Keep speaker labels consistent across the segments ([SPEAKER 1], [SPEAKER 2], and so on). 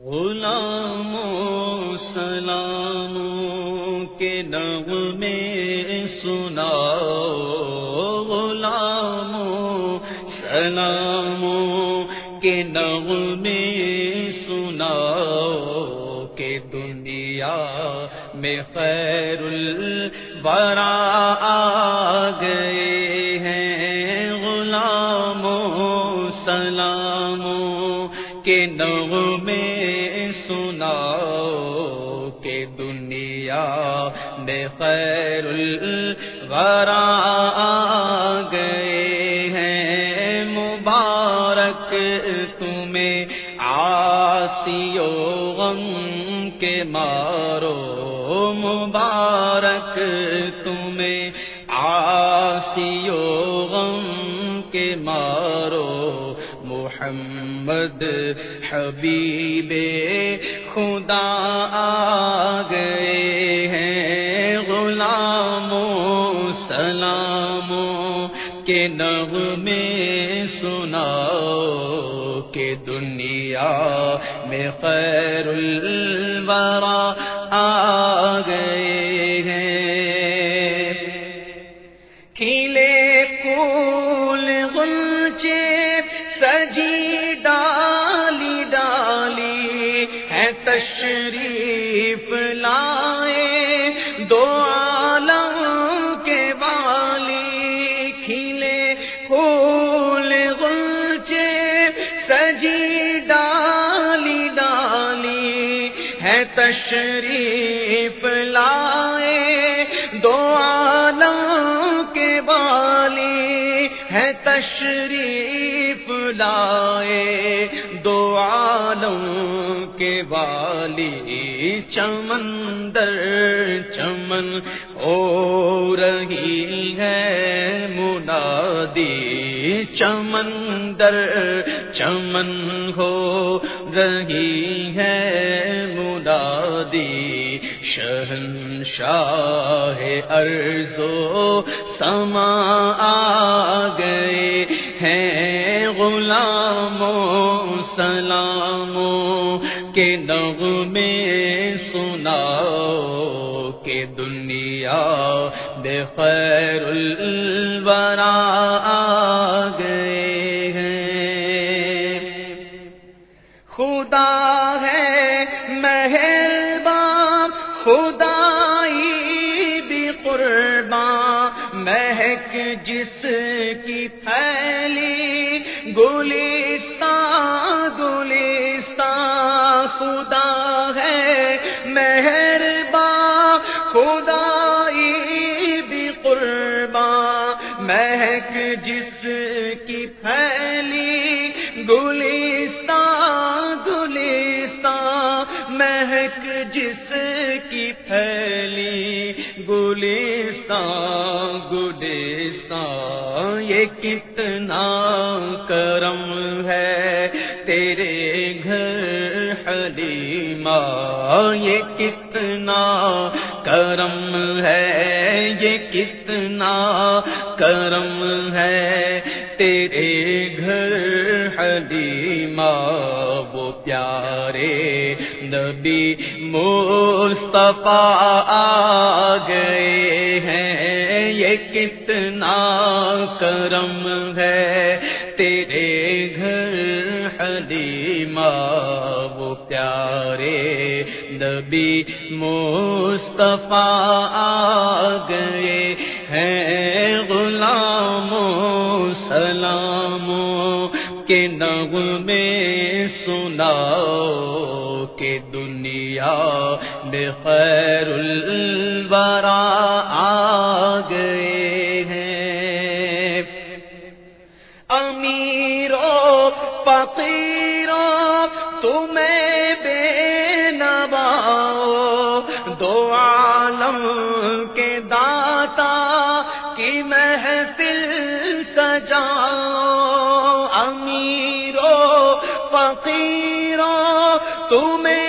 [SPEAKER 1] غلام سلام کے میں سنا غلام سلام کے میں سنا کہ دنیا میں خیر البرا آ گئے خیر الورا آ گئے ہیں مبارک تمہیں آسیو غم کے مارو مبارک تمہیں آسیو غم کے مارو محمد حبیب خدا آ گئے ہیں میں کہ دنیا میں خیر الورا آ گئے ہیں۔ کھلے پھول گلچے سجی، ڈالی ڈالی ہے تشریف سجی ڈالی ڈالی ہے تشریف لائے دو عالم کے بالی ہے تشریف لائے دو عالم کے والی چمندر چمن ہو رہی ہے منادی چمندر چمن ہو رہی ہے منادی شہن شاہ ارزو سما آ گئے ہیں غلاموں سلاموں کے میں سنا کہ دنیا بے خیر الورا خدا ہے، مہربان، خدائی بھی قربان۔ مہک جس کی پھیلی گلستان گلستان خدا ہے، مہربان، خدائی بھی قربان۔ مہک جس کی پھیلی گلستان مہک جس کی پھیلی گلستان گلستان، یہ کتنا کرم ہے تیرے گھر حلیمہ، یہ کتنا کرم ہے، یہ کتنا کرم ہے تیرے نبی مصطفیٰ آ گئے ہیں، یہ کتنا کرم ہے۔ تیرے گھر حلیمہ، وہ پیارے نبی مصطفیٰ آ گئے ہیں۔ غلاموں، سلاموں کے میں دنیا بے خیر الورا آ گئے ہیں۔ امیرو فقیرو تمہیں بے نباؤ دو عالم کے داتا کی محفل سجاؤ امیرو فقیرو تمہیں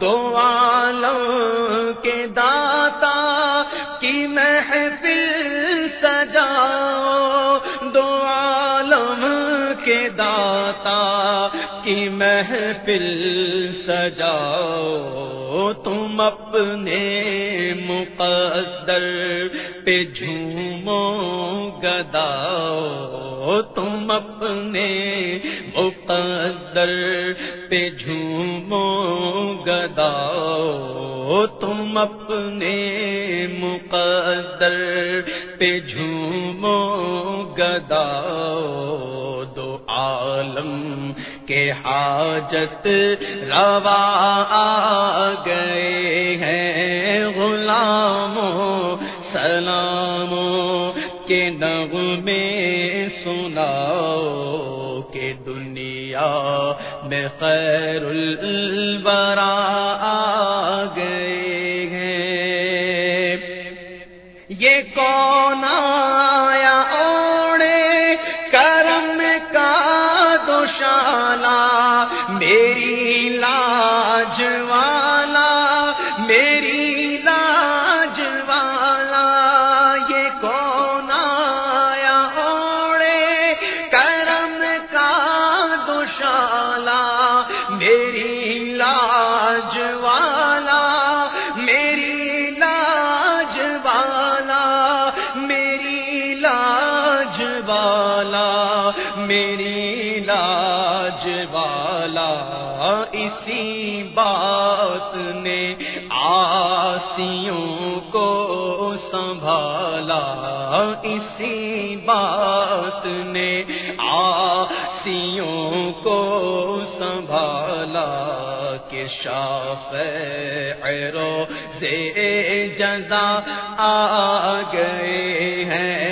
[SPEAKER 1] دو عالم کے داتا کی محفل سجاؤ دو عالم کے داتا محفل سجاؤ تم اپنے مقدر پہ جھومو گداؤ تم اپنے مقدر پہ جھومو گداؤ تم اپنے مقدر پہ جھومو گداؤ عالم کے حاجت روا آ گئے ہیں غلاموں، سلاموں کے نغمے سناؤ کہ دنیا میں خیر البرا آ گئے ہیں۔ یہ کون دوشالا اسی بات نے آسیوں کو سنبھالا۔ اسی بات نے آسیوں کو سنبھالا کہ شاف ایرو سے جزا آ گئے ہیں۔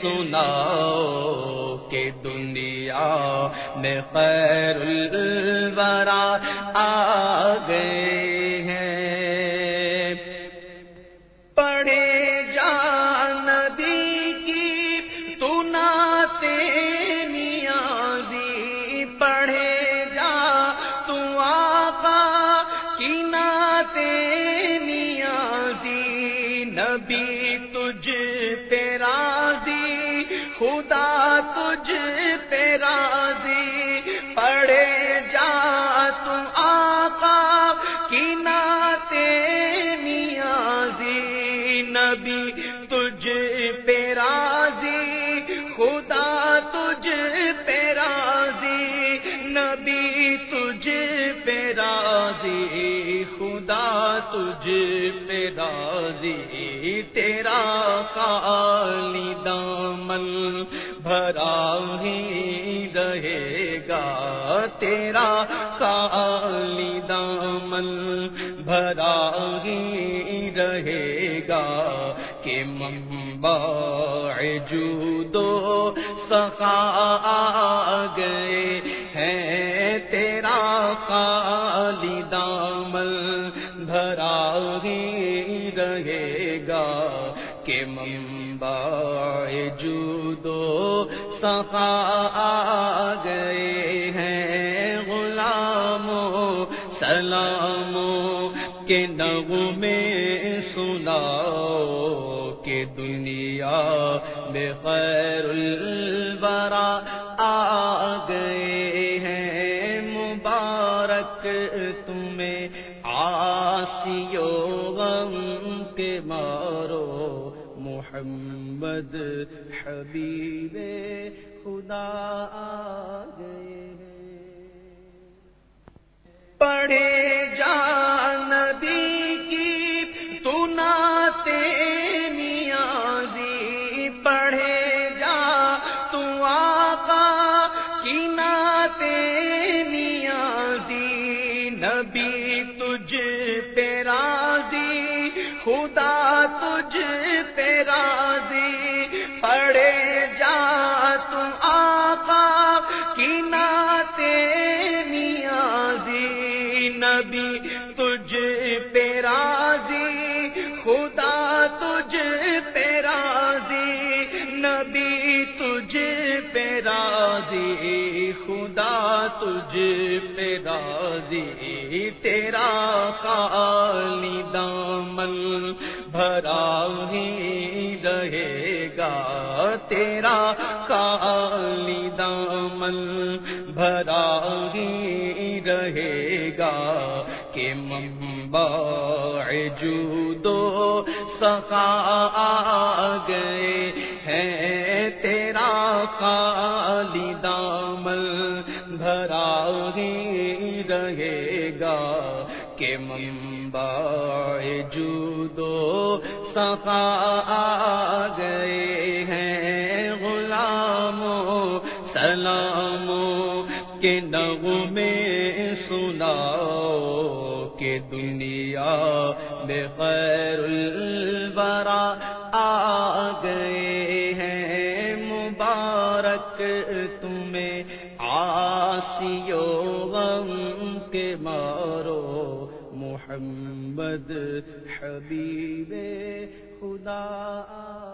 [SPEAKER 1] سناؤ کہ دنیا میں خیر الورا خدا تجھ پہ راضی پڑھے جا تو آقا کی ناتے نیازی۔ نبی تجھ پہ راضی، خدا تجھ پہ راضی۔ نبی تجھ پہ راضی، خدا تجھ پہ راضی۔ تیرا کالی دامن بھرا ہی رہے گا تیرا کالی دامن بھرا ہی رہے گا کہ منبع جودو سخا آ گئے ہیں تیرا خالی دامل بھرا ہی رہے گا کہ منبع جودو سخا آ گئے ہیں غلاموں، سلاموں کے نغمے سناؤ کہ دنیا میں خیر البرا آ گئے ہیں۔ مبارک تمہیں آسیو غم کے مارو محمد حبیب خدا آ گئے ہیں۔ پڑھے جان نبی کی تناتے نیازی۔ پڑھے جا تو آقا کی ناتے نیازی۔ نبی تجھ پہ راضی خدا تجھ پہ راضی پڑھے جا تم آقا کی ناتے نیازی۔ نبی تجھ پہ راضی، خدا تجھ پہ راضی۔ نبی تجھ پہ راضی، خدا تجھ پہ راضی، تیرا خالی دامن بھرا ہی رہے گا، تیرا کالی دامن بھرا ہی رہے گا کہ ممبا جو دو سخا آ گئے ہیں تیرا کالی دامن بھرا ہی رہے گا کہ ممبا جو دو سخا آ گئے ہیں غلاموں، سلاموں کے نغمے سناؤ کہ دنیا بے خیر البرا محمد حبیب خدا